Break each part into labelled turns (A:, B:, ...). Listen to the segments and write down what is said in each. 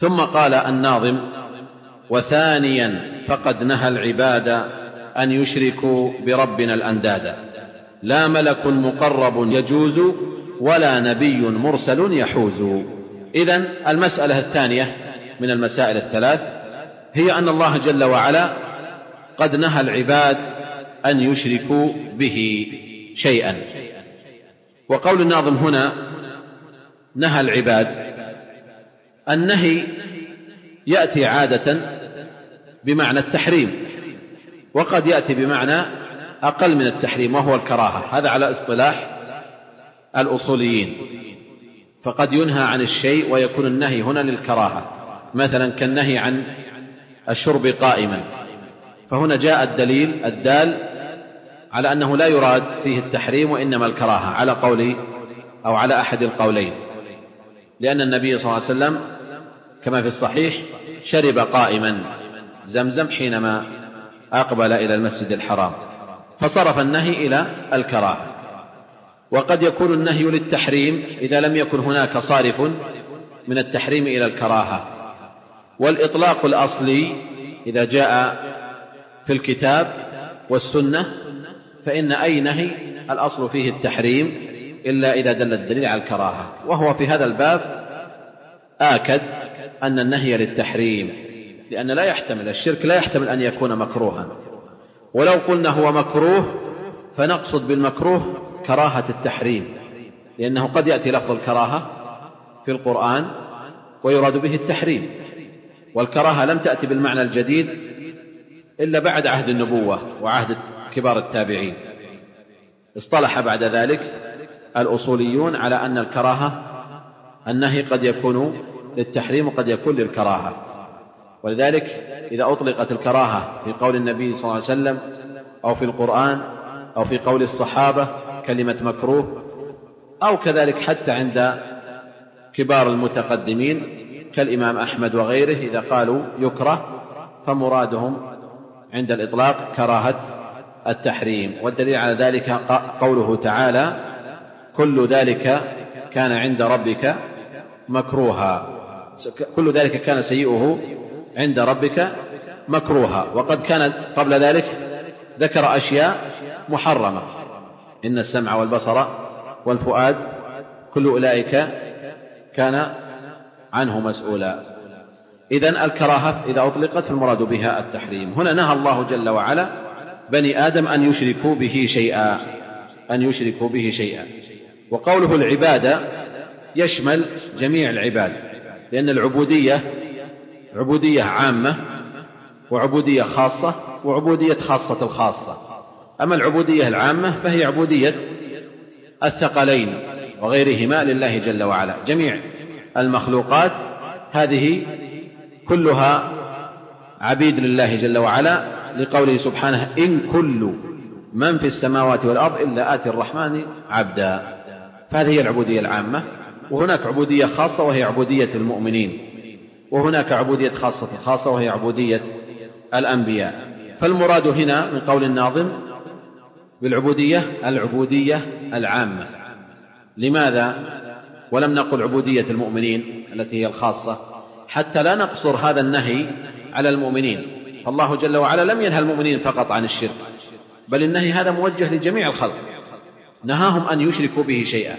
A: ثم قال الناظم وثانيا فقد نهى العباد أن يشركوا بربنا الأنداد. لا ملك مقرب يجوز ولا نبي مرسل يحوز. اذن المسألة الثانية من المسائل الثلاث هي أن الله جل وعلا قد نهى العباد أن يشركوا به شيئا. وقول الناظم هنا نهى العباد النهي يأتي عادة بمعنى التحريم وقد يأتي بمعنى أقل من التحريم وهو الكراهة هذا على اصطلاح الأصوليين. فقد ينهى عن الشيء ويكون النهي هنا للكراهة مثلا كالنهي عن الشرب قائما. فهنا جاء الدليل الدال على أنه لا يراد فيه التحريم وإنما الكراهة على قول أو على أحد القولين. لأن النبي صلى الله عليه وسلم كما في الصحيح شرب قائما زمزم حينما أقبل إلى المسجد الحرام فصرف النهي إلى الكراهة. وقد يكون النهي للتحريم إذا لم يكن هناك صارف من التحريم إلى الكراهة. والإطلاق الأصلي إذا جاء في الكتاب والسنة فإن أي نهي الأصل فيه التحريم إلا إذا دل الدليل على الكراهة. وهو في هذا الباب آكد أن النهي للتحريم لأن لا يحتمل الشرك لا يحتمل أن يكون مكروها. ولو قلنا هو مكروه فنقصد بالمكروه كراهة التحريم لأنه قد يأتي لفظ الكراهة في القرآن ويراد به التحريم. والكراهة لم تأتي بالمعنى الجديد إلا بعد عهد النبوة وعهد كبار التابعين. اصطلح بعد ذلك الأصوليون على أن الكراهة النهي قد يكون للتحريم وقد يكون للكراهة. ولذلك إذا أطلقت الكراهة في قول النبي صلى الله عليه وسلم أو في القرآن أو في قول الصحابة كلمة مكروه أو كذلك حتى عند كبار المتقدمين كالإمام أحمد وغيره إذا قالوا يكره فمرادهم عند الإطلاق كراهة التحريم. والدليل على ذلك قوله تعالى كل ذلك كان عند ربك مكروها. كل ذلك كان سيئه عند ربك مكروها. وقد كان قبل ذلك ذكر أشياء محرمة. إن السمع والبصر والفؤاد كل أولئك كان عنه مسؤولا. اذا الكراهة إذا أطلقت فالمراد بها التحريم. هنا نهى الله جل وعلا بني آدم أن يشركوا به شيئا. أن يشركوا به شيئا. وقوله العبادة يشمل جميع العباد. لأن العبودية عبودية عامة وعبودية خاصة وعبودية خاصة الخاصة. أما العبودية العامة فهي عبودية الثقلين وغيرهما لله جل وعلا. جميع المخلوقات هذه كلها عبيد لله جل وعلا لقوله سبحانه إن كل من في السماوات والأرض إلا آتي الرحمن عبدا. فهذه هي العبودية العامة. وهناك عبودية خاصة وهي عبودية المؤمنين. وهناك عبودية خاصة خاصة وهي عبودية الأنبياء. فالمراد هنا من قول الناظم بالعبودية العبودية العامة. لماذا؟ ولم نقل عبودية المؤمنين التي هي الخاصة حتى لا نقصر هذا النهي على المؤمنين. فالله جل وعلا لم ينهى المؤمنين فقط عن الشرك بل النهي هذا موجه لجميع الخلق. نهاهم أن يشركوا به شيئا.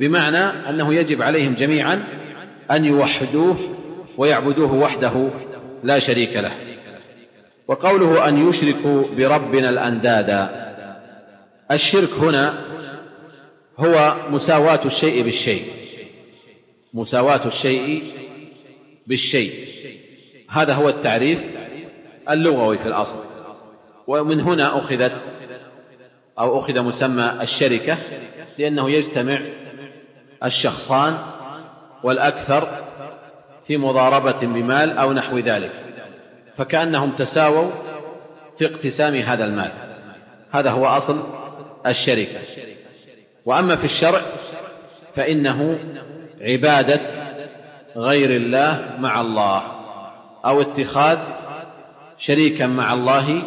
A: بمعنى أنه يجب عليهم جميعا أن يوحدوه ويعبدوه وحده لا شريك له. وقوله أن يشركوا بربنا الأندادا. الشرك هنا هو مساواة الشيء بالشيء. مساواة الشيء بالشيء. هذا هو التعريف اللغوي في الأصل. ومن هنا أخذت أو أخذ مسمى الشركة لأنه يجتمع الشخصان والأكثر في مضاربة بمال أو نحو ذلك فكأنهم تساووا في اقتسام هذا المال. هذا هو أصل الشركة. وأما في الشرع فإنه عبادة غير الله مع الله أو اتخاذ شريكا مع الله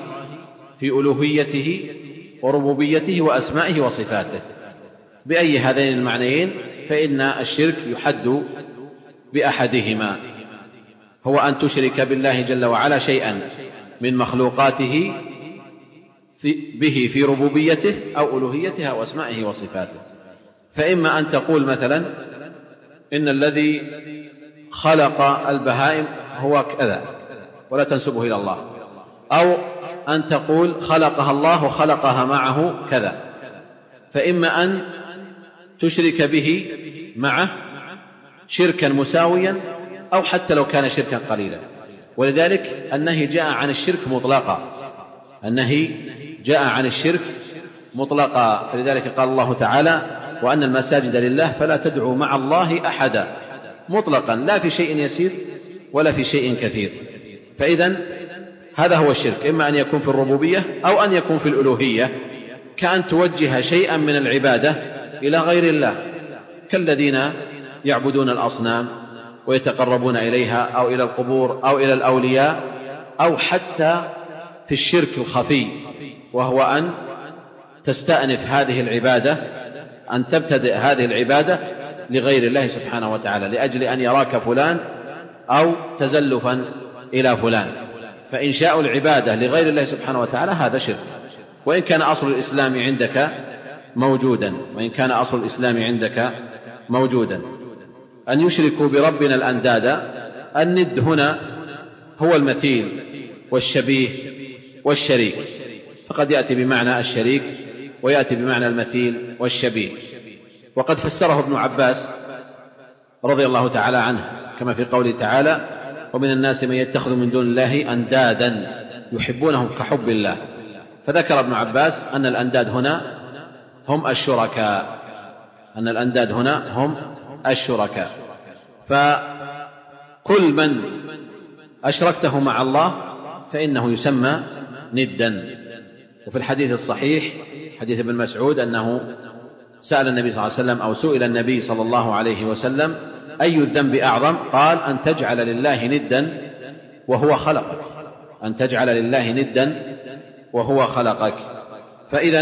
A: في ألوهيته وربوبيته وأسمائه وصفاته. بأي هذين المعنيين؟ فإن الشرك يحد بأحدهما هو أن تشرك بالله جل وعلا شيئا من مخلوقاته في به في ربوبيته أو ألوهيته أو أسمائه وصفاته. فإما أن تقول مثلا إن الذي خلق البهائم هو كذا ولا تنسبه إلى الله. أو أن تقول خلقها الله وخلقها معه كذا. فإما أن تشرك به معه شركا مساويا أو حتى لو كان شركا قليلا. ولذلك النهي جاء عن الشرك مطلقا. النهي جاء عن الشرك مطلقا. فلذلك قال الله تعالى وأن المساجد لله فلا تدعوا مع الله أحدا. مطلقا لا في شيء يسير ولا في شيء كثير. فإذا هذا هو الشرك إما أن يكون في الربوبية أو أن يكون في الألوهية. كأن توجه شيئا من العبادة إلى غير الله. كالذين يعبدون الأصنام ويتقربون إليها أو إلى القبور أو إلى الأولياء أو حتى في الشرك الخفي وهو أن تستأنف هذه العبادة أن تبتدئ هذه العبادة لغير الله سبحانه وتعالى لأجل أن يراك فلان أو تزلفا إلى فلان. فإنشاء العبادة لغير الله سبحانه وتعالى هذا شرك. وإن كان أصل الإسلام عندك موجودا وإن كان أصل الإسلام عندك موجودا. أن يشركوا بربنا الأنداد الند هنا هو المثيل والشبيه والشريك. فقد يأتي بمعنى الشريك ويأتي بمعنى المثيل والشبيه. وقد فسره ابن عباس رضي الله تعالى عنه كما في قوله تعالى ومن الناس من يتخذ من دون الله أندادا يحبونهم كحب الله. فذكر ابن عباس أن الأنداد هنا هم الشركاء. أن الأنداد هنا هم الشركاء. فكل من أشركته مع الله فإنه يسمى ندا. وفي الحديث الصحيح حديث ابن مسعود أنه سأل النبي صلى الله عليه وسلم أو سئل النبي صلى الله عليه وسلم أي الذنب أعظم؟ قال أن تجعل لله ندا وهو خلقك. أن تجعل لله ندا وهو خلقك. فإذا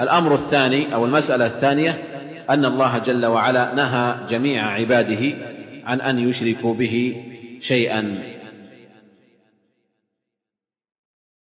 A: الأمر الثاني أو المسألة الثانية أن الله جل وعلا نهى جميع عباده عن أن يشركوا به شيئا.